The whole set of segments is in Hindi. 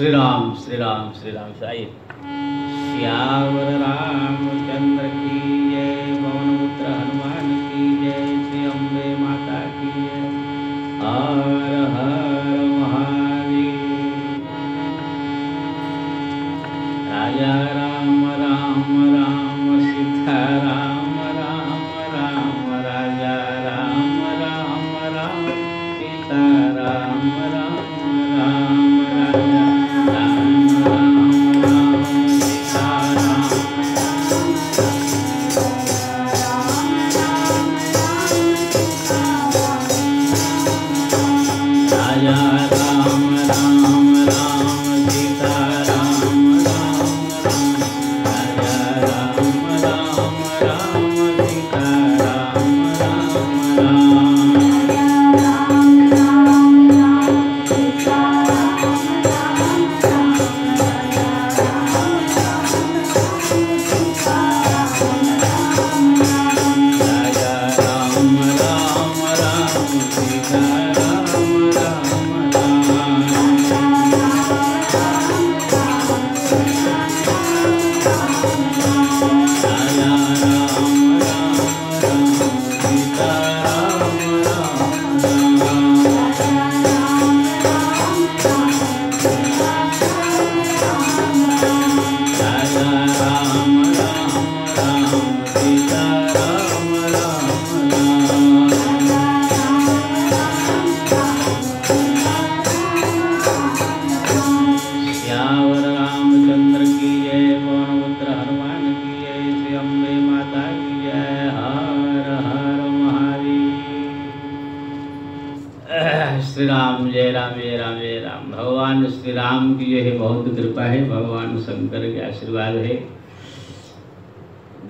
श्री राम श्री राम श्री राम आइए श्यावर रामचंद्र की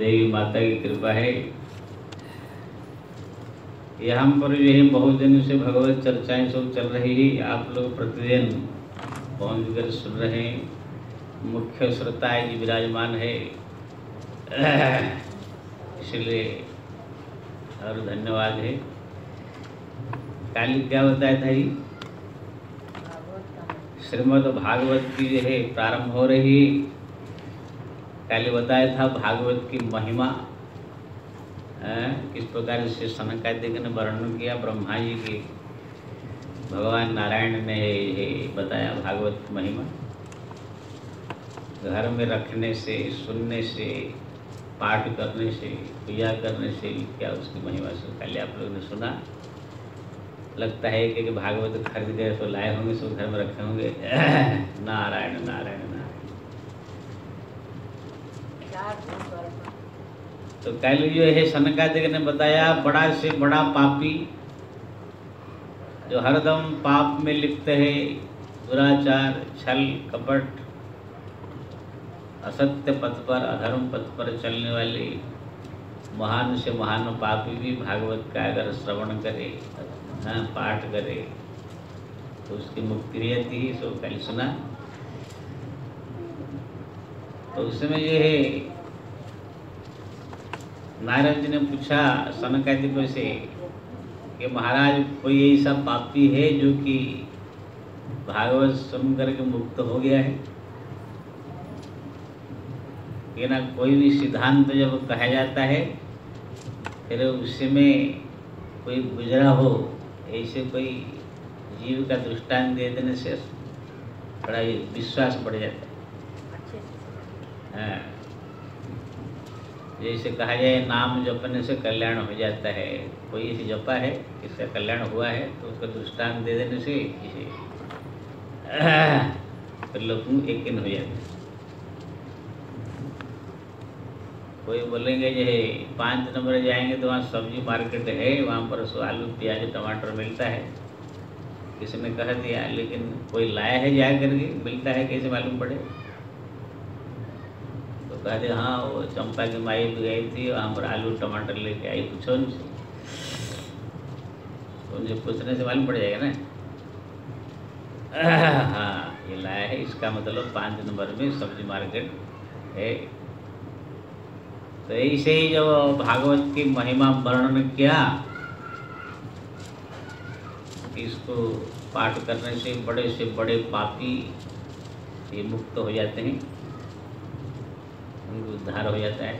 देवी माता की कृपा है। यहाँ पर जो है बहुत दिनों से भगवत चर्चाएँ सब चल रही है। आप लोग प्रतिदिन पहुँच कर सुन रहे हैं। मुख्य श्रोता जी, विराजमान है। इसलिए और धन्यवाद है। काली क्या बताया था ये श्रीमद् भागवत की जो है, प्रारंभ हो रही है। काली बताया था भागवत की महिमा किस प्रकार से सनकादिक ने वर्णन किया, ब्रह्मा जी की, भगवान नारायण ने बताया भागवत की महिमा। घर में रखने से, सुनने से, पाठ करने से, पूजा करने से क्या उसकी महिमा से, पहले आप लोगों ने सुना? लगता है कि कि भागवत खरीद गए तो लाए होंगे, सो घर में रखे होंगे। नारायण नारायण नारायण। तो कल जो है सनकादिक ने बताया, बड़ा से बड़ा पापी जो हरदम पाप में लिप्त है, दुराचार, छल, कपट, असत्य पथ पर, अधर्म पथ पर चलने वाले महान से महान पापी भी भागवत का अगर श्रवण करे पाठ करे तो उसकी मुक्ति रहती है, सो कल सुना। तो उसमें ये है। नारद जी ने पूछा सनकादिक से कि महाराज, कोई ऐसा पापी है जो कि भागवत सुन करके मुक्त हो गया है? कि ना कोई भी सिद्धांत तो जब कहा जाता है, फिर उसमें कोई गुजरा हो, ऐसे कोई जीव का दृष्टांत दे देने से बड़ा विश्वास बढ़ जाता हाँ। जैसे कहा जाए, नाम जपने से कल्याण हो जाता है। कोई ऐसी जपा है, इसका कल्याण हुआ है तो उसका दृष्टांत दे देने से इसे फिर लोग एक हो जाते हैं। कोई बोलेंगे जो है, पाँच नंबर जाएँगे तो वहाँ सब्ज़ी मार्केट है, वहाँ पर आलू, प्याज, टमाटर मिलता है। किसी ने कह दिया, लेकिन कोई लाया है जा करके मिलता है, कैसे मालूम पड़े? तो कह दिया हाँ वो चंपा की माई भी गई थी, वहाँ पर आलू टमाटर लेके आई, पूछो उनसे। तो उनसे पूछने से मालूम पड़ जाएगा ना। हाँ ये लाया है, इसका मतलब पाँच नंबर में सब्ज़ी मार्केट है। तो ऐसे ही जब भागवत की महिमा वर्णन किया, इसको पाठ करने से बड़े से बड़े पापी ये मुक्त हो जाते हैं। उनको उद्धार हो जाता है।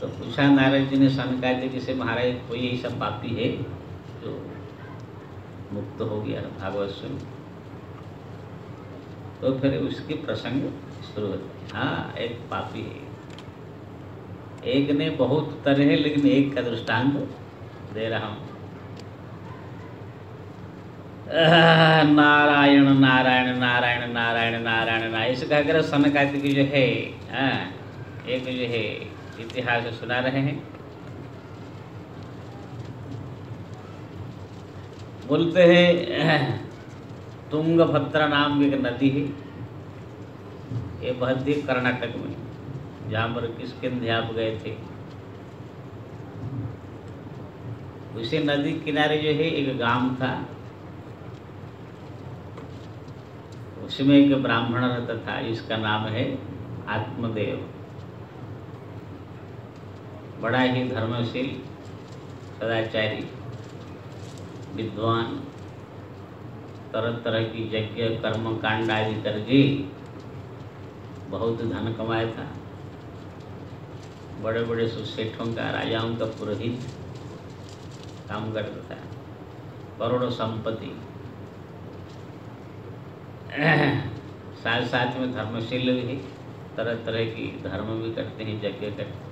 तो पूछा, नारद जी ने सनकादिक से महाराज कोई ऐसा पापी है जो मुक्त हो गया भागवत सुन। तो फिर उसकी प्रसंग शुरू होते हाँ एक पापी है। एक ने बहुत तरह लेकिन एक का दृष्टांत दे रहा हूँ। नारायण नारायण नारायण नारायण नारायण नारायण. इस कहकर सनकादिक जो है आ, एक जो है इतिहास सुना रहे हैं। बोलते हैं तुंग तुंगभद्रा नाम की एक नदी है। ये बहती है कर्नाटक में जहाँ पर किसके अध्याप गए थे? उसी नदी किनारे जो है एक गाँव था। उसमें एक ब्राह्मण रहता था जिसका नाम है आत्मदेव। बड़ा ही धर्मशील, सदाचारी, विद्वान तरह तरह की यज्ञ, कर्म, कांड आदि करके बहुत धन कमाया था। बड़े बड़े सुसेठों का, राजाओं का पुरोहित काम करता था। करोड़ों संपत्ति साथ साथ में धर्मशील भी तरह तरह की धर्म भी करते हैं यज्ञ करते हैं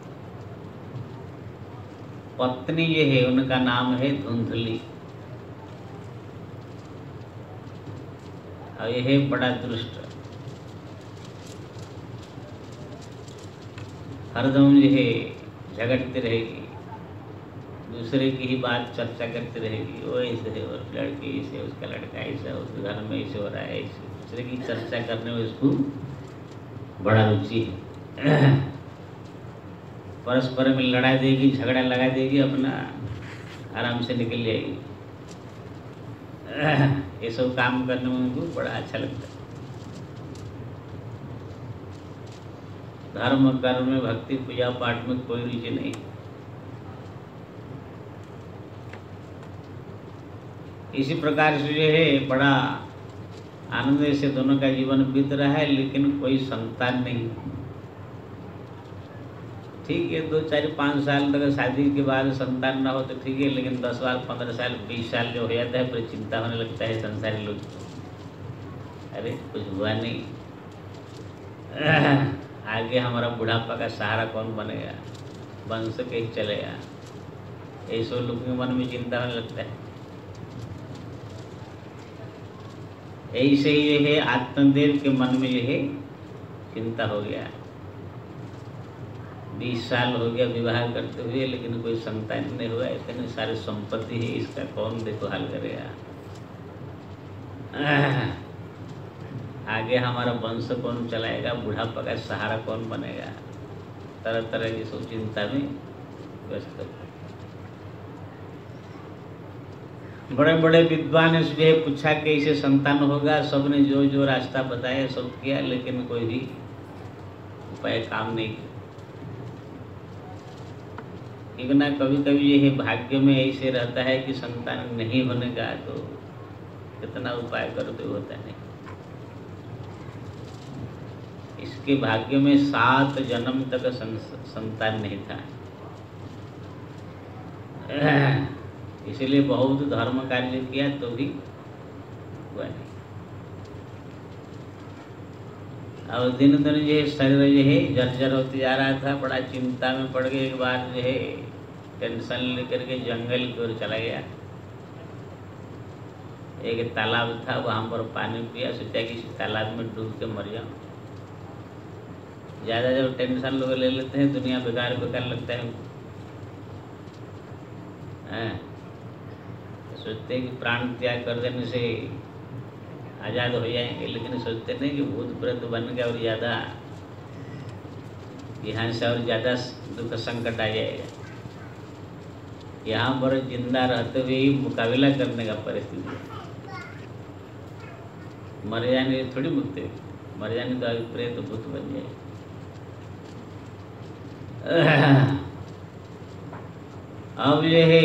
पत्नी ये है, उनका नाम है धुंधली। और यह बड़ा दुष्ट। हरदम जो है, झगड़ती रहेगी। दूसरे की ही बात चर्चा करती रहेगी, वो ऐसे है, और लड़की ऐसे उसका लड़का ऐसा उस घर में ऐसे हो रहा है, ऐसे। दूसरे की चर्चा करने में उसको बड़ा रुचि है। परस्पर में लड़ाई देगी, झगड़ा लगा देगी, अपना आराम से निकल जाएगी। ये सब काम करने में उनको बड़ा अच्छा लगता है। धर्म, कर्म में भक्ति, पूजा पाठ में कोई रुचि नहीं। इसी प्रकार से जो है, बड़ा आनंद से दोनों का जीवन बीत रहा है, लेकिन कोई संतान नहीं। ठीक है, दो चार पाँच साल तक शादी के बाद संतान ना हो तो ठीक है, लेकिन दस साल, पंद्रह साल, बीस साल जो हो जाता है, फिर चिंता होने लगता है संसारी लोग। अरे, कुछ हुआ नहीं। आगे हमारा बुढ़ापा का सहारा कौन बनेगा? वंश के ही चलेगा। ऐसे लोग के मन में चिंता होने लगता है। ऐसे ये है आत्मदेव के मन में ये है चिंता हो गया। बीस साल हो गया विवाह करते हुए, लेकिन कोई संतान नहीं हुआ, इतने सारे संपत्ति है, इसका कौन देखो हाल करेगा आगे हमारा वंश कौन चलाएगा, बुढ़ापा का सहारा कौन बनेगा? तरह तरह की सब चिंता में व्यस्त बड़े बड़े विद्वान ने पूछा कैसे संतान होगा। सबने जो जो रास्ता बताया, सब किया, लेकिन कोई भी उपाय काम नहीं किया। क्योंकि ना कभी कभी ये भाग्य में ऐसे रहता है कि संतान नहीं होने का तो कितना उपाय करते होता है इसके भाग्य में सात जन्म तक संतान नहीं था। इसलिए बहुत धर्म कार्य किया तो भी हुआ नहीं। अब दिन दिन जो है शरीर जो है जर्जर होते जा रहा था, बड़ा चिंता में पड़ गए, एक बार जो है, टेंशन लेकर के जंगल की ओर चला गया। एक तालाब था, वहाँ पर पानी पिया, सोचा कि तालाब में डूब के मर जाऊँ। ज़्यादा जब टेंशन लोग ले लेते हैं, दुनिया बेकार बेकार लगता है। तो सोचते हैं कि प्राण त्याग कर देने से आज़ाद हो जाएँगे, लेकिन सोचते नहीं कि भूत प्रेत बन गया और ज़्यादा यहाँ से और ज़्यादा दुख संकट आ जाएगा। यहाँ पर ज़िंदा रहते हुए ही मुकाबला करने का परिस्थिति मर जाने थोड़ी मुक्ति मर जाने तो अभी प्रेत भूत बन जाए अब ये है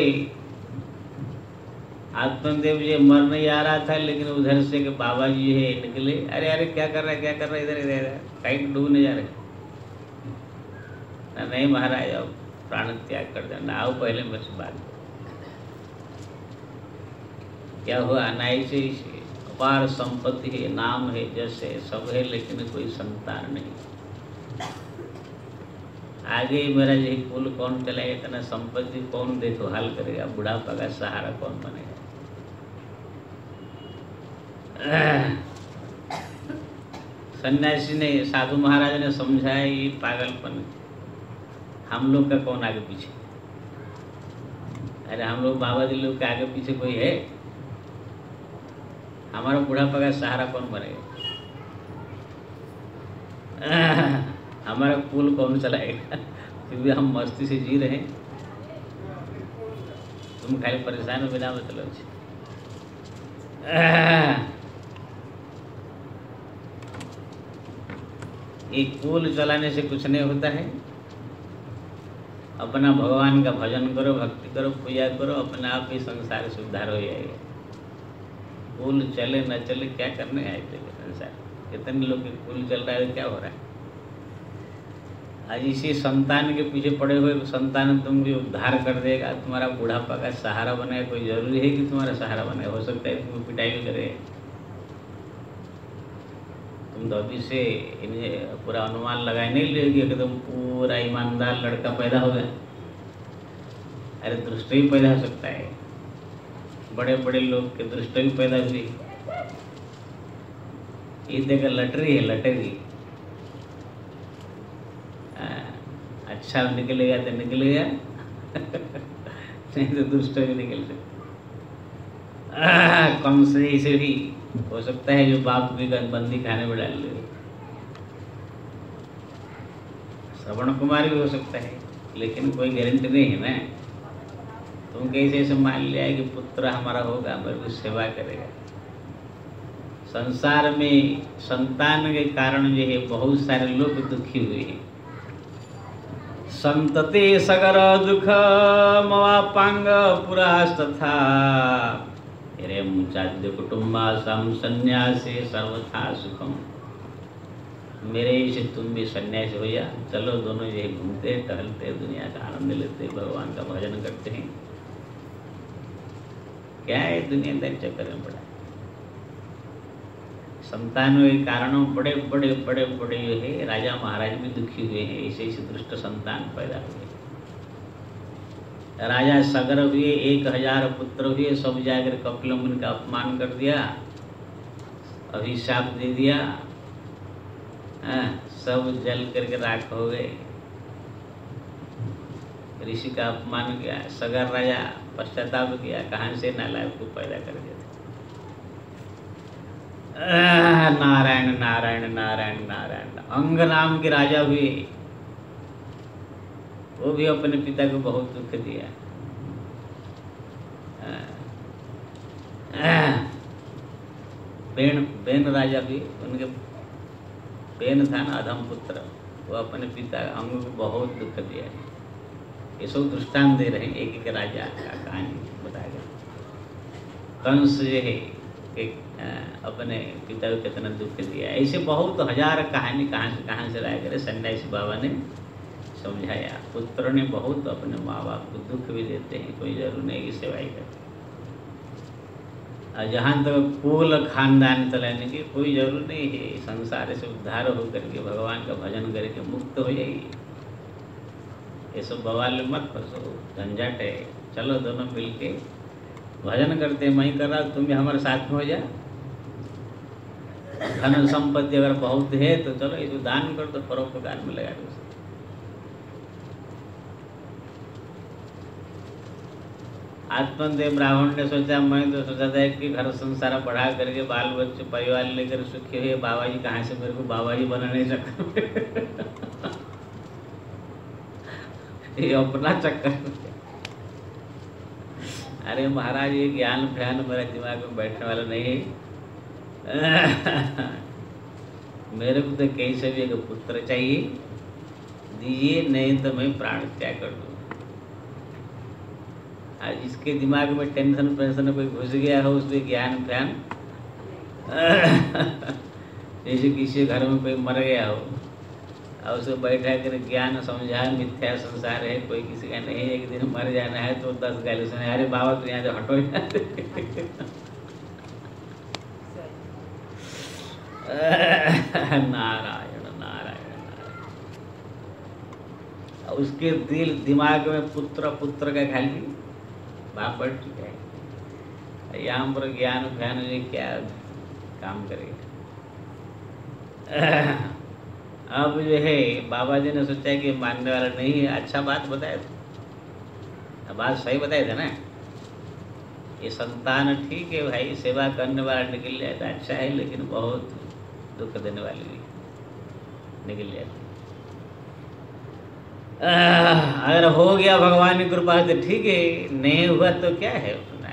आत्मदेव जी, मर नहीं आ रहा था, लेकिन उधर से कि बाबा जी है निकले। अरे अरे, क्या कर रहा है, क्या कर रहा है, इधर इधर कहीं डूबने जा रहे नहीं महाराज अब प्राण त्याग कर देना आओ पहले से बात क्या हुआ? अनाई से अपार संपत्ति है, नाम है, जैसे सब है, लेकिन कोई संतान नहीं। आगे मेरा यही कुल कौन चलाएगा? इतना संपत्ति कौन देखो देखभाल करेगा? बुढ़ापा का सहारा कौन बनेगा? सन्यासी ने साधु महाराज ने समझाया, ये पागलपन हम लोग का कौन आगे पीछे? अरे, हम लोग बाबा जी लोग के आगे पीछे कोई है? हमारा बुढ़ापा का सहारा कौन बनेगा हमारा पुल कौन चलाएगा? फिर भी हम मस्ती से जी रहे हैं। तुम खाली परेशान हो बिना मतलब एक पुल चलाने से कुछ नहीं होता है। अपना भगवान का भजन करो, भक्ति करो, पूजा करो, अपने आप ही संसार से उद्धार हो जाएगा। पुल चले, न चले, क्या करने आए थे संसार? कितने लोग के पुल चल रहा है, क्या हो रहा है? आज इसी संतान के पीछे पड़े हुए संतान तुम भी उद्धार कर देगा। तुम्हारा बुढ़ापा का सहारा बने, कोई ज़रूरी है कि तुम्हारा सहारा बने? हो सकता है तुम पिटाई भी करे। अभी से इन्हें पूरा अनुमान लगाए नहीं लेगी कि तुम पूरा ईमानदार लड़का पैदा हो गया। अरे दृष्टि भी पैदा हो सकता है। बड़े बड़े लोग के दृष्टि भी पैदा हुई। ये देखा लटरी है, लटरी। अच्छा निकलेगा तो निकलेगा। नहीं तो दुष्ट भी निकल सकता कम से इसे भी हो सकता है जो बाप की बंदी खाने में डाल ले श्रवण कुमार भी हो सकता है, लेकिन कोई गारंटी नहीं है ना। तुम कैसे ऐसे मान लिया कि पुत्र हमारा होगा मेरे को सेवा करेगा। संसार में संतान के कारण जो है, बहुत सारे लोग दुखी हुए हैं। संतते सगर दुख मवापांग पुरास्तथा हिरे सम संन्यासे, सर्वथा सुखम। मेरे से तुम भी सन्यासी हो जा चलो दोनों ये घूमते, टहलते, दुनिया का आनंद लेते, भगवान का भजन करते हैं। क्या है दुनिया दुनियादारी चक्कर में पड़ा? संतान कारणों बड़े बड़े बड़े बड़े जो है। राजा महाराज भी दुखी हुए हैं। ऐसे ऐसे दुष्ट संतान पैदा हुए। राजा सगर हुए एक हज़ार पुत्र हुए सब जाकर कपिल मुनि का अपमान कर दिया अभिशाप दे दिया आ, सब जल करके राख हो गए। ऋषि का अपमान किया सगर राजा पश्चाताप किया कहाँ से नालायक को पैदा कर दिया? नारायण नारायण नारायण नारायण अंग नाम के राजा हुए। वो भी अपने पिता को बहुत दुख दिया। बेन बेन राजा भी, उनके बेन था ना अधम पुत्र, वो अपने पिता अंग को बहुत दुख दिया। ये सब दृष्टांत दे रहे हैं एक एक राजा का कहानी बताया कंस जो है, एक अपने पिता को कितना दुख दिया। ऐसे बहुत हज़ार कहानी कहाँ से कहाँ से लाया करे, सन्यासी बाबा ने समझाया। पुत्र ने बहुत अपने माँ बाप को दुख भी देते हैं, कोई ज़रूर नहीं कि सेवाई करते। जहाँ तक तो कुल खानदान चलाने की, कोई ज़रूर नहीं है। संसार से उद्धार होकर के भगवान का भजन करके मुक्त हो जाएगी। ये सब बवाल मत फंसो, झंझट है। चलो दोनों मिल के भजन करते मैं कर रहा तुम भी हमारे साथ में हो जा। धन संपत्ति अगर बहुत है तो चलो इसको दान कर दो परोपकार में लगा दो। आत्मदेव ब्राह्मण ने सोचा मैं तो सोचा था कि घर संसार बढ़ा करके बाल बच्चे, परिवार लेकर सुखी हुए बाबा जी कहाँ से मेरे को बाबा जी बना नहीं सकते ये अपना चक्कर अरे महाराज, ये ज्ञान फ्यान मेरा दिमाग में बैठने वाला नहीं मेरे को तो कैसे भी एक पुत्र चाहिए। दीजिए, नहीं तो मैं प्राण त्याग कर इसके दिमाग में टेंशन पेंशन कोई घुस गया हो उसमें ज्ञान फ़ैन जैसे किसी घर में कोई मर गया हो, और उसे बैठा कर ज्ञान समझा मिथ्या संसार है, कोई किसी का नहीं एक दिन मर जाना है तो दस गाली सुने अरे बाबा तो यहाँ से हटो नारायण नारायण नारायण। उसके दिल, दिमाग में पुत्र पुत्र का खाली बाप बैठ चुका है यहाँ पर ज्ञान फ़ैन ये क्या काम करेगा अब जो है, बाबा जी ने सोचा कि मानने वाला नहीं है। अच्छा बात बताया था बात सही बताए थे ना। ये संतान ठीक है भाई, सेवा करने वाला निकल जाए तो अच्छा है, लेकिन बहुत दुख देने वाली भी निकल जाती। अगर हो गया भगवान की कृपा तो ठीक है, नहीं हुआ तो क्या है अपना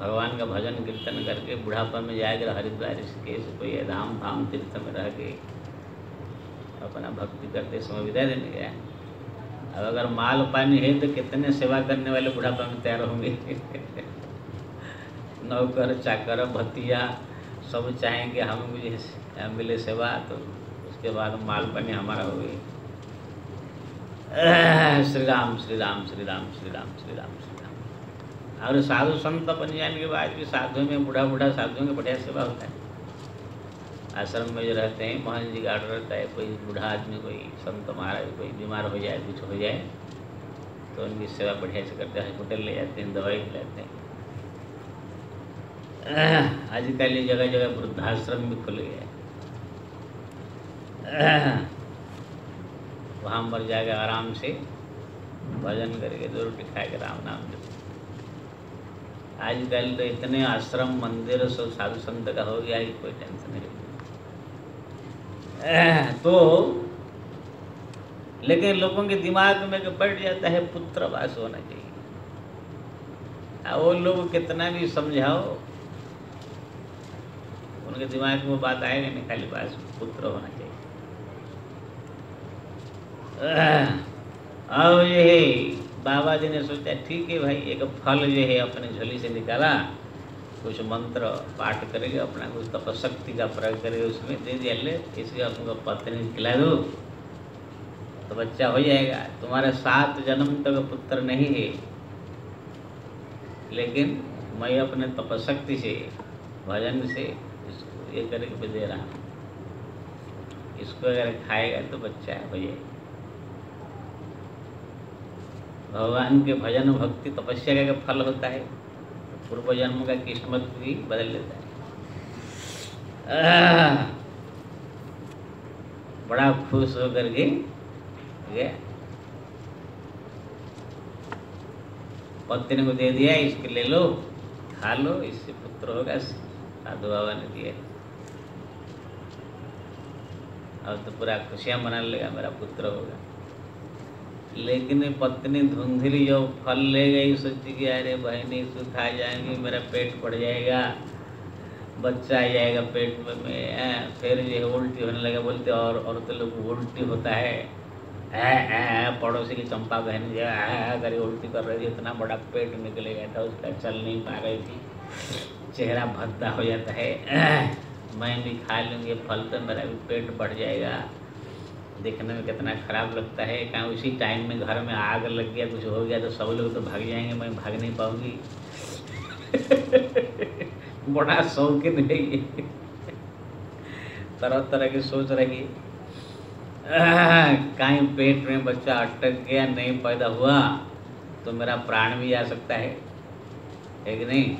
भगवान का भजन कीर्तन करके बुढ़ापा में जाकर हरिद्वार ऋषिकेश कोई धाम धाम तीर्थ में रह के अपना भक्ति करते समय विदा देने गया। अब अगर माल पानी है तो कितने सेवा करने वाले बुढ़ापा में तैयार होंगे? नौकर, चाकर, भतिया, सब चाहेंगे हम मुझे मिले सेवा तो उसके बाद माल पानी हमारा हो गई श्री राम श्री राम श्री राम श्री राम श्री राम श्री राम और साधु संत बन जाने के बाद भी साधु में बूढ़ा बूढ़ा साधुओं में बढ़िया सेवा होता है। आश्रम में जो रहते हैं, मोहन जी गार्ड रहता है, कोई बूढ़ा आदमी, कोई संत महाराज, कोई बीमार हो जाए, कुछ हो जाए तो उनकी सेवा बढ़िया से करते हैं। हॉस्पिटल ले जाते हैं, दवाई खिलाते हैं। आजकल जगह जगह वृद्धाश्रम भी खुल गया वहाँ पर जाकर आराम से। भजन करके दो रोटी खा के राम नाम जप आजकल तो इतने आश्रम, मंदिर, सब साधु संत का हो गया कि कोई टेंशन नहीं तो लेकिन लोगों के दिमाग में बैठ जाता है पुत्र वास होना चाहिए। वो लोग कितना भी समझाओ, उनके दिमाग में बात आएगा नहीं, खाली पास पुत्र होना चाहिए। अब ये है। बाबा जी ने सोचा, ठीक है भाई, एक फल जो है अपने झोली से निकाला, कुछ मंत्र पाठ करेंगे, अपना कुछ तपशक्ति का प्रयोग करेंगे, उसमें दे दिया, ले, इसके अपने पत्नी खिला दो तो बच्चा हो जाएगा। तुम्हारे सात जन्म तक तो पुत्र नहीं है, लेकिन मैं अपने तपशक्ति से, भजन से इसको ये करके दे रहा हूँ। इसको अगर खाएगा तो बच्चा हो जाएगा। भगवान के भजन भक्ति तपस्या का फल होता है, पूर्व जन्म का किस्मत भी बदल लेता है। बड़ा खुश होकर के गया। पत्नी को दे दिया, इसके ले लो, खा लो, इससे पुत्र होगा, साधु बाबा ने दिया। अब तो पूरा खुशियाँ मनाने लगा, मेरा पुत्र होगा। लेकिन पत्नी धुंधली जो फल ले गई सोची कि अरे बहनी इसको खा जाएँगे मेरा पेट पड़ जाएगा बच्चा आ जाएगा पेट में मैं फिर है उल्टी होने लगा बोलते और औरतें लोग उल्टी होता है। है, है, पड़ोसी की चंपा बहन जो है अगर उल्टी कर रही थी इतना बड़ा पेट निकले गया था उसका चल नहीं पा रही थी। चेहरा भद्दा हो जाता है। मैं भी खा लूँगी फल तो मेरा भी पेट बढ़ जाएगा। देखने में कितना खराब लगता है। कहाँ उसी टाइम में घर में आग लग गया, कुछ हो गया तो सब लोग तो भाग जाएँगे, मैं भाग नहीं पाऊँगी। बड़ा शौकीन है तरह तरह की सोच रही। कहीं पेट में बच्चा अटक गया, नहीं पैदा हुआ तो मेरा प्राण भी आ सकता है। है कि नहीं?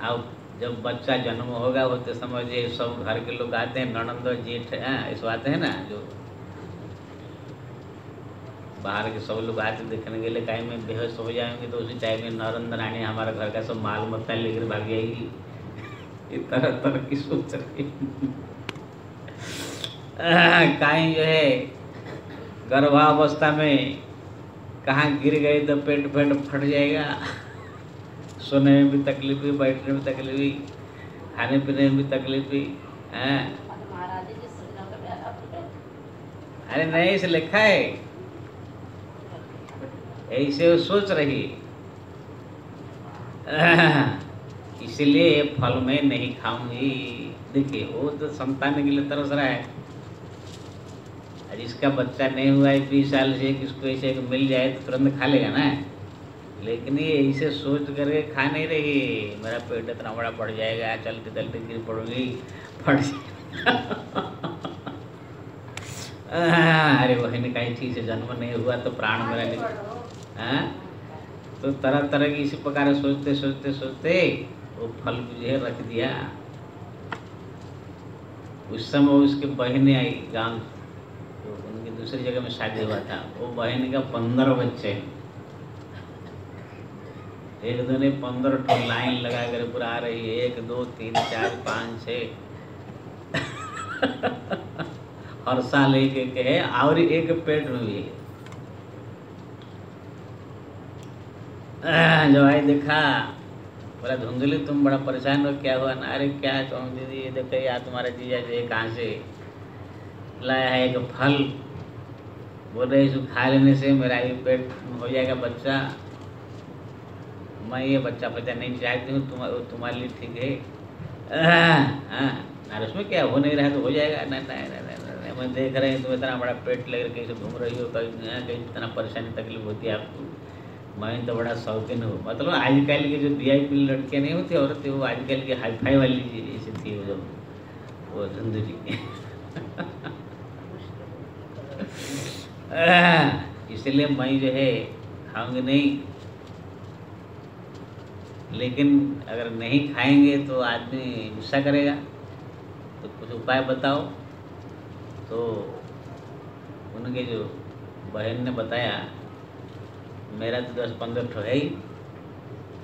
अब जब बच्चा जन्म होगा होते समय ये सब घर के लोग आते हैं ननंद जेठ ऐसे आते हैं ना, जो बाहर के सब लोग आते देखने के लिए कहीं में बेहोश हो जाएँगे तो उसी टाइम में नरेंद्र रानी हमारा घर का सब माल मत्ता लेकर भाग जाएगी। तरह तरह की सोच रही कहीं जो है, गर्भावस्था में कहाँ गिर गए तो पेट पेट फट जाएगा। सोने में भी तकलीफ़ हुई, बैठने में तकलीफ़ हुई, खाने पीने में भी तकलीफ़ हुई अरे नहीं, इसे लिखा है। ऐसे वो सोच रही इसलिए फल में नहीं खाऊँगी। देखिए, वो तो संतान के लिए तरस रहा है। और इसका बच्चा नहीं हुआ है, बीस साल से, किसको ऐसे मिल जाए तो तुरंत खा लेगा ना? लेकिन ये इसे सोच करके खा नहीं रही। मेरा पेट इतना बड़ा पड़ जाएगा चलते चलते गिर पड़ूँगी फट अरे बहन कहीं ठीक से जन्म नहीं हुआ तो प्राण मेरा नहीं हाँ? तो तरह तरह की इसी प्रकार सोचते सोचते सोचते वो फल मुझे रख दिया। उस समय उसकी बहनें आई गाँव तो उनकी दूसरी जगह में शादी हुआ था। वो बहन का पंद्रह बच्चे एक दो ने पंद्रह ठो लाइन लगा कर आ रही है, एक, दो, तीन, चार, पाँच छ हर साल एक एक है, और एक पेट में भी है। जब आई देखा, बोला, धुंधली, तुम बड़ा परेशान हो, क्या हुआ? ना, अरे, क्या कहूँ दीदी, ये देखो यार तुम्हारे जीजा जी कहाँ से? लाया है एक फल। बोल रहे इसको खा लेने से मेरा ये पेट हो जाएगा बच्चा। मैं ये बच्चा बच्चा नहीं चाहती हूँ तुम तुम्हारे लिए ठीक है। हाँ उसमें क्या हो नहीं रहा तो हो जाएगा। नहीं नहीं नहीं नहीं मैं देख रहे हैं तुम इतना बड़ा पेट लेकर कैसे घूम रही हो, कहीं कहीं इतना परेशानी तकलीफ़ होती है आपको। मैं तो बड़ा शौकीन हूँ। मतलब आजकल की जो वी आई पी लड़कियाँ नहीं होती, औरतें, वो आजकल की हाई फाई वाली ऐसी थी वो वो धुंधली इसलिए मैं जो है खाऊँगी नहीं। लेकिन अगर नहीं खाएँगे तो आदमी गुस्सा करेगा। तो कुछ उपाय बताओ। तो उनके जो बहन ने बताया, मेरा तो दस पंद्रह ठो है ही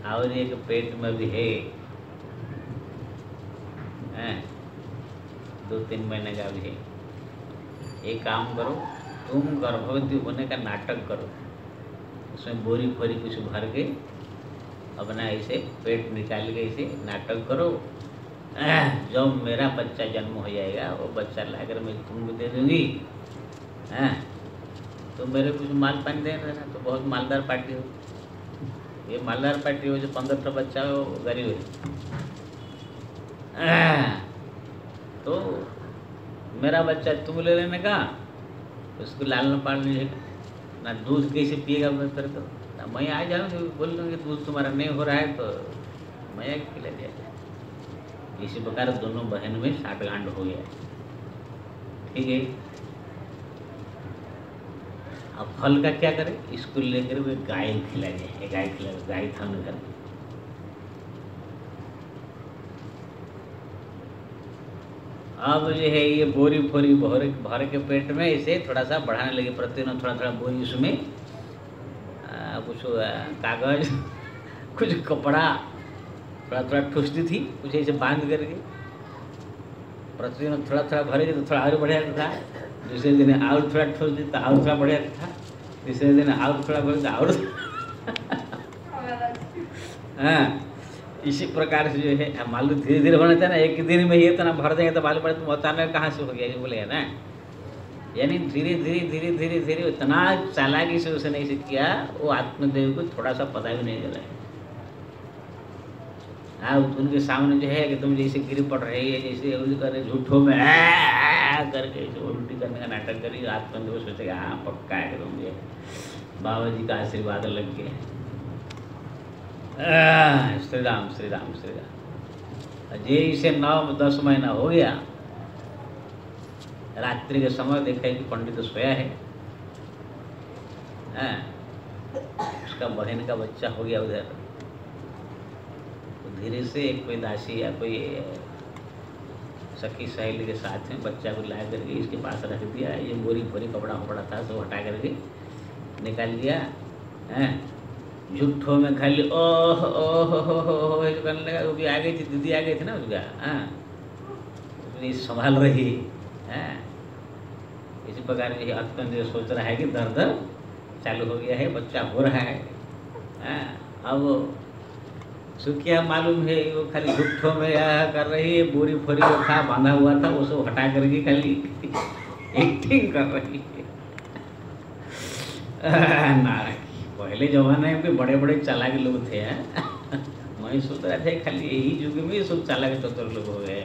और एक पेट में भी है। हैं? दो तीन महीने का भी है। एक काम करो, तुम गर्भवती होने का नाटक करो। उसमें बोरी फोरी कुछ भर के अपना ऐसे पेट निकाल के ऐसे नाटक करो। जब मेरा बच्चा जन्म हो जाएगा, वो बच्चा लाकर मैं तुमको दे दूँगी। तो मेरे कुछ माल पानी दे रहे तो बहुत मालदार पार्टी हो। ये मालदार पार्टी हो जो पंद्रह बच्चा हो गरीब है। तो मेरा बच्चा तुम ले लेने का, उसको लालना पालने ना दूध कैसे पिएगा मैं फिर तो मैं आ जाऊँ तो बोल दूँगी दूध तुम्हारा नहीं हो रहा है तो मैं खिला दिया इसी प्रकार दोनों बहन में साठ गांड हो गया। ठीक है? अब फल का क्या करें? इसको लेकर वे गाय खिला जाए गाय खिला, गाय था उनके घर अब जो है ये बोरी फोरी भर के पेट में इसे थोड़ा सा बढ़ाने लगे, प्रतिदिन थोड़ा थोड़ा बोरी उसमें कुछ कागज़, कुछ कपड़ा। थोड़ा थोड़ा ठुसती थी, कुछ ऐसे बाँध करके। प्रतिदिन थोड़ा थोड़ा भरेगी तो थोड़ा और बढ़िया था। दूसरे दिन और थोड़ा ठोस दी तो और थोड़ा बढ़िया था। तीसरे दिन और थोड़ा भर तो और हाँ इसी प्रकार से जो है मालूम धीरे धीरे था ना। एक दिन में ही इतना भर देंगे तो मालूम पड़े तुम अचानक कहाँ से हो गया, ये बोले ना। यानी धीरे धीरे धीरे धीरे धीरे इतना चालाकी से उसने ऐसे किया, वो आत्मदेव को थोड़ा सा पता भी नहीं चला। हाँ उनके सामने जो है कि तुम जैसे गिर पड़ रही है, जैसे करे झूठों में करके उल्टी करने का नाटक करी, आत्मदेव सोचेगा हाँ पक्का है तुम ये बाबा जी का आशीर्वाद लग गया। श्री राम श्री राम श्री राम जे इसे नौ, दस महीना हो गया। रात्रि के समय देखा कि पंडित सोया है। आ, उसका बहन का बच्चा हो गया उधर। तो धीरे से कोई दासी या कोई सखी सहेली के साथ में बच्चा को ला करके इसके पास रख दिया। ये बोरी बोरी कपड़ा वपड़ा था सब हटा करके निकाल दिया। हैं। झूठों में खाली ओह ओह हो हो हो करने लगा। वो भी आ गई थी दीदी आ गई थी ना उसका। हाँ। संभाल रही। है। इसी प्रकार ये अत्यंत सोच रहा है कि दर्द चालू हो गया है, बच्चा हो रहा है। हाँ अब सुखिया मालूम है, वो खाली झूठों में यह कर रही है, बोरी फोरी को था, बांधा हुआ था, वो सब हटा करके खाली एक्टिंग कर रही है। नारायण पहले पहले जमाने में बड़े बड़े चालाक लोग थे, हैं। मैं सोच रहा था, खाली यही युग में ही सब चालाक चतुर लोग हो गए।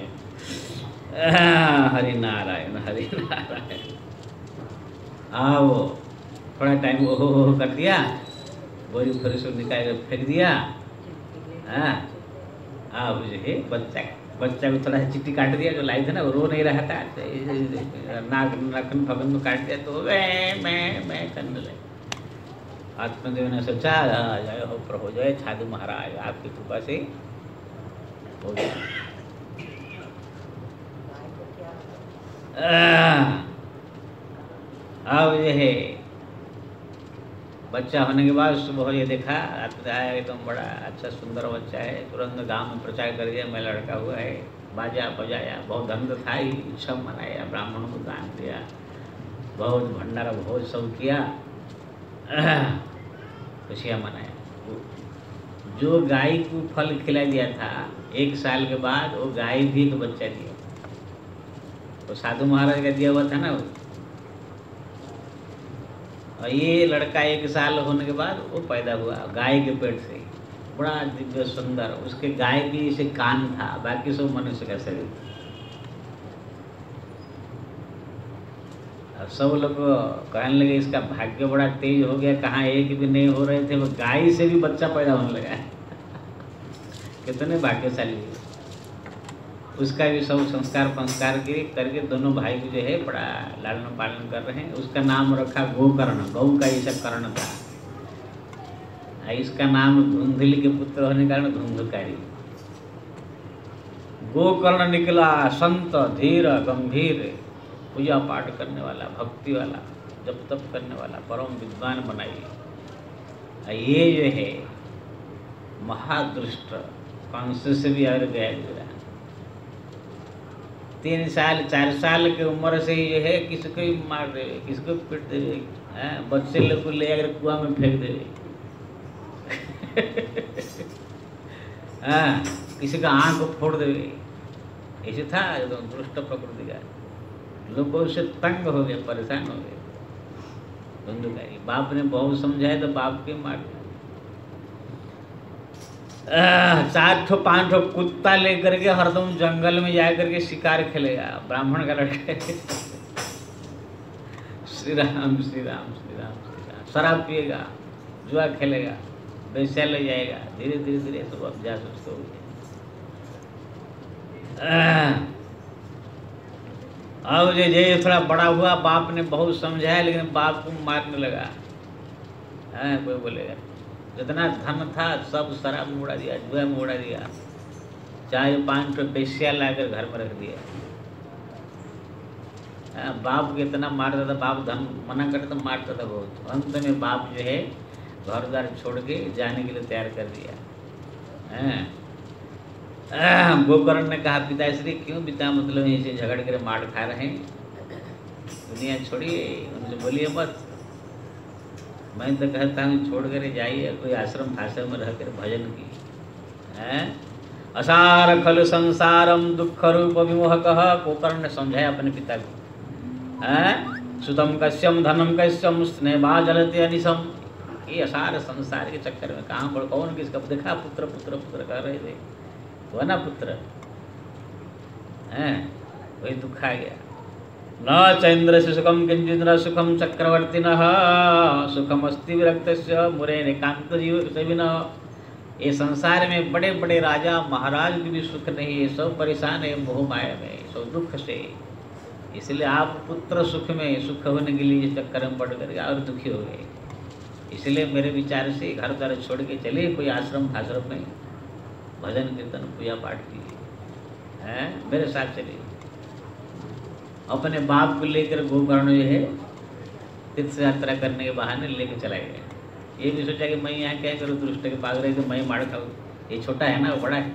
हरि नारायण हरि नारायण आओ। थोड़ा टाइम ओ हो हो कर दिया। बोरी फोरी सब निकाल कर फेंक दिया। हाँ। अब जो है बच्चा बच्चा को थोड़ा सा चिट्ठी काट दिया जो लाई था ना वो रो नहीं रहा था। तो नाक नाखन फगन में काट दिया तो मैं मैं मैं करने लगे। आत्मदेव ने सोचा "हाँ, जय हो प्रभु जय साधु महाराज आपकी कृपा से हो गया अब ये है। बच्चा होने के बाद सुबह ये देखा, रात में आया एकदम बड़ा अच्छा सुंदर बच्चा है। तुरंत गाँव में प्रचार कर दिया, मैं लड़का हुआ है। बाजा बजाया, बहुत धन तो था ही उत्सव मनाया, ब्राह्मणों को दान दिया, बहुत भंडारा भोज सब किया। खुशियाँ मनाया। जो गाय को फल खिला दिया था, एक साल के बाद वो गाय भी एक बच्चा दिया। वो साधु महाराज का दिया हुआ था ना और ये लड़का एक साल होने के बाद वो पैदा हुआ, गाय के पेट से बड़ा दिव्य सुंदर, उसके गाय की से कान था, बाकी सब मनुष्य का शरीर अब सब लोग कहने लगे, इसका भाग्य बड़ा तेज हो गया, कहाँ एक भी नहीं हो रहे थे, वो गाय से भी बच्चा पैदा होने लगा कितने भाग्यशाली। है उसका भी सब संस्कार संस्कार के करके दोनों भाई को जो है बड़ा लालन पालन कर रहे हैं। उसका नाम रखा गोकर्ण। गौ का ये सब कर्ण था। इसका नाम धुंधली के पुत्र होने कारण धुंधकारी। गोकर्ण निकला, संत, धीर, गंभीर, पूजा पाठ करने वाला, भक्ति वाला, जप तप करने वाला, परम विद्वान बनाई। ये जो है, महादृष्ट कंस से भी और गया गुजरा तीन साल, चार साल की उम्र से ही जो है, किसको भी मार देवे किसको पीट देवे हैं? बच्चे लोग को ले आकर कुआँ में फेंक देवे हाँ किसी का आँख को फोड़ देवे ऐसे था एकदम दुष्ट प्रकृति का। लोग उससे तंग हो गए, परेशान हो गए। बंधुकारी बाप ने बहुत समझाया तो बाप के मार चार ठो, पाँच ठो कुत्ता लेकर के हरदम जंगल में जा करके शिकार खेलेगा ब्राह्मण का लड़का श्री राम श्री राम श्री राम श्री राम शराब पिएगा, जुआ खेलेगा वैश्यालय जाएगा। धीरे धीरे धीरे, सब अभ्यास उसको हो गया अब जे जे, थोड़ा बड़ा हुआ, बाप ने बहुत समझाया, लेकिन बाप को मारने लगा। हाँ कोई बोलेगा। जितना धन था सब शराब में उड़ा दिया जुआ में उड़ा दिया। चाहे पाँच ठो बेसिया लाकर घर में रख दिया। हाँ, बाप को इतना मारता था बाप धन मना करता तो मारता था बहुत। अंत में बाप जो है घर द्वार छोड़ के जाने के लिए तैयार कर दिया। हाँ। गोकर्ण ने कहा पिताश्री क्यों पिता मतलब यहीं से झगड़ कर मार खा रहे हैं? दुनिया छोड़िए उनसे बोलिए मत। मैं तो कहता हूँ, छोड़ कर जाइए, कोई आश्रम फाश्रम में रह कर भजन की हैं? असार खल संसारम दुख रूप विमोह कह गोकर्ण ने समझाया अपने पिता को हैं? सुतम कश्यम धनम कश्यम स्नेहा जलते अनिशम। ये असार संसार के चक्कर में कहाँ पर कौन किसका देखा, पुत्र पुत्र पुत्र कर रहे थे। हुआ ना पुत्र? हैं? वही दुख आ गया। न चैन्द्र सुखम किंचित न सुखम चक्रवर्ती न सुखम अस्ति विरक्त मुरे निकांत जीव से भी न ये संसार में बड़े बड़े राजा, महाराज की भी सुख नहीं है, सब परेशान है, मोह माया में, सब दुख से। इसलिए आप पुत्र सुख में सुख होने के लिए चक्कर में पड़ करके और दुखी हो गए। इसलिए मेरे विचार से घर घर छोड़ के चले, कोई आश्रम आश्रम में। भजन कीर्तन पूजा पाठ की है? मेरे साथ चलिए। अपने बाप को लेकर गोकर्ण जो है तीर्थ यात्रा करने के बहाने लेके चला गया। ये भी सोचा कि मैं यहाँ क्या करूँ, दुष्ट के पाग रहे तो मैं मार खाऊँ। ये छोटा है ना, वो बड़ा है।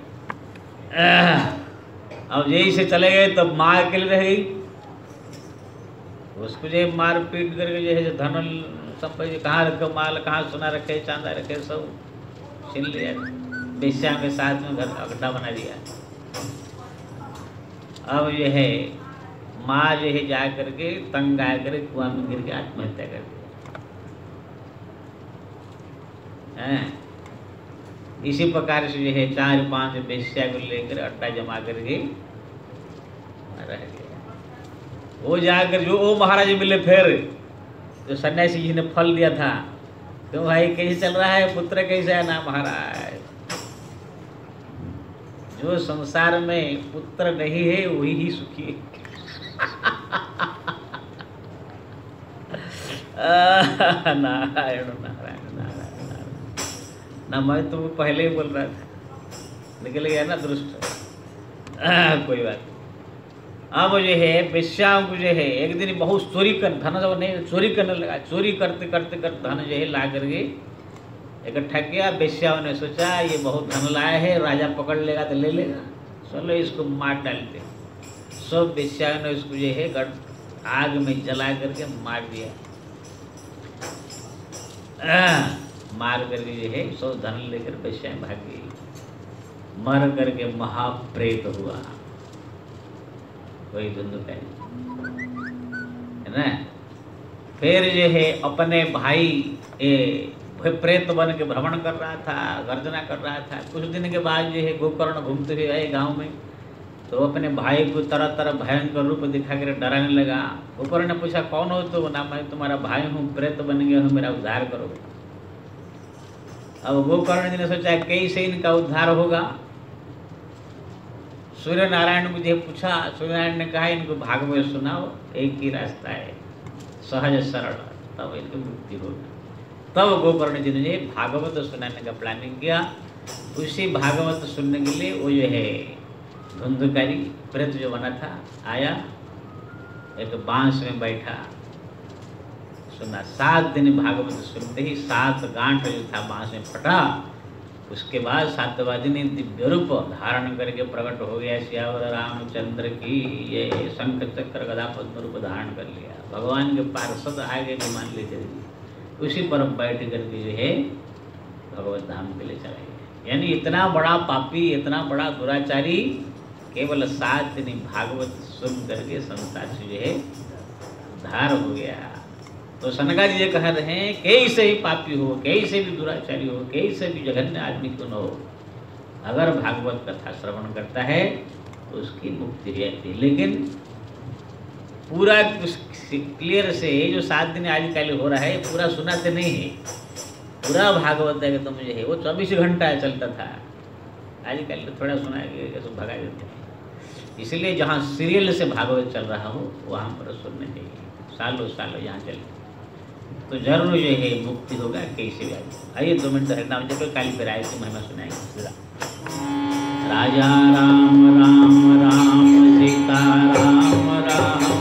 अब यही से चले गए, तब माँ अकेले रह गई। उसको जो मार पीट करके जो है, जो धन संपत्ति कहाँ रखे, माल कहाँ सोना रखे, चांदा रखे, सब छीन लिया। बेस्या के साथ में घर अड्डा बना दिया। अब यह है माँ जो है जा करके, तंग आ कर कुआँ में गिर के आत्महत्या कर इसी प्रकार से जो है, चार पाँच बेस्या को लेकर अट्टा जमा करके रह गया। वो जाकर जो वो महाराज मिले फिर, जो सन्यासी जी ने फल दिया था तो भाई कैसे चल रहा है, पुत्र कैसे है ना महाराज? जो संसार में पुत्र नहीं है, वही ही सुखी है। नारायण नारायण नारायण। नारायण ना, मैं तो पहले ही बोल रहा था। निकल गया ना दुष्ट। कोई बात अब जो है बेश्याम को जो है। एक दिन बहुत चोरी कर, धन जब नहीं, चोरी करने लगा। चोरी करते करते करते धन जो है ला करके इकट्ठा किया। बेश्याओं ने सोचा, ये बहुत धन लाया है, राजा पकड़ लेगा तो ले लेगा। चलो, इसको मार डालते। सब बेश्याओं ने उसको जो है गट आग में जला करके मार दिया। आह, मार करके जो है सब धन लेकर बेश्याएँ भाग गई। मर करके महाप्रेत हुआ। वही धुंध है ना? फिर जो है अपने भाई ए, प्रेत बन के भ्रमण कर रहा था गर्जना कर रहा था। कुछ दिन के बाद जो है गोकर्ण घूमते हुए आए गाँव में। तो अपने भाई को तरह तरह भयंकर रूप दिखा कर डराने लगा। गोकर्ण ने पूछा, कौन हो तो? ना, मैं तुम्हारा भाई हूँ, प्रेत बन गया हूँ, मेरा उद्धार करो। अब गोकर्ण जी ने सोचा, कैसे इनका उद्धार होगा? सूर्य नारायण मुझे पूछा सूर्य नारायण ने कहा, इनको भागवत सुनाओ, एक ही रास्ता है, सहज सरल, तब इनकी मुक्ति होगी। तब गोकर्ण जी ने भागवत सुनाने का प्लानिंग किया। उसी भागवत सुनने के लिए वो जो है धुंधकारी प्रेत जो बना था, आया, एक बाँस में बैठा। सुना, सात दिन भागवत सुनते ही सात गांठ जो था बाँस में फटा। उसके बाद सातवा दिन दिव्य रूप धारण करके प्रकट हो गया, श्यावर रामचंद्र की ये शंख चक्र गदा पद्म रूप धारण कर लिया। भगवान के पार्षद आगे भी मान लीजिए उसी पर बैठ करके जो है, भगवत धाम के लिए चले गए। यानी इतना बड़ा पापी, इतना बड़ा दुराचारी केवल सात दिन भागवत सुन करके संसार से जो है धार हो गया। तो सनका जी ये कह रहे हैं, कई से ही पापी हो, कई से भी दुराचारी हो, कई से भी जघन्य आदमी क्यों न हो? अगर भागवत कथा श्रवण करता है तो उसकी मुक्ति जाती है। लेकिन पूरा क्लियर से जो सात दिन आजकल हो रहा है, पूरा सुनाते नहीं है। पूरा भागवत है तो मुझे है, वो चौबीस घंटा चलता था। आजकल थोड़ा सुना के भगा देते हैं। इसलिए जहाँ सीरियल से भागवत चल रहा हो, वहाँ पर सुनने चाहिए सालों सालों यहाँ चले तो ज़रूर जो है, मुक्ति होगा, कैसे भी आइए दो मिनट हरिनाम जब काली फिर आए तो महिमा सुनाएँगे राजा राम राम राम सीता राम राम।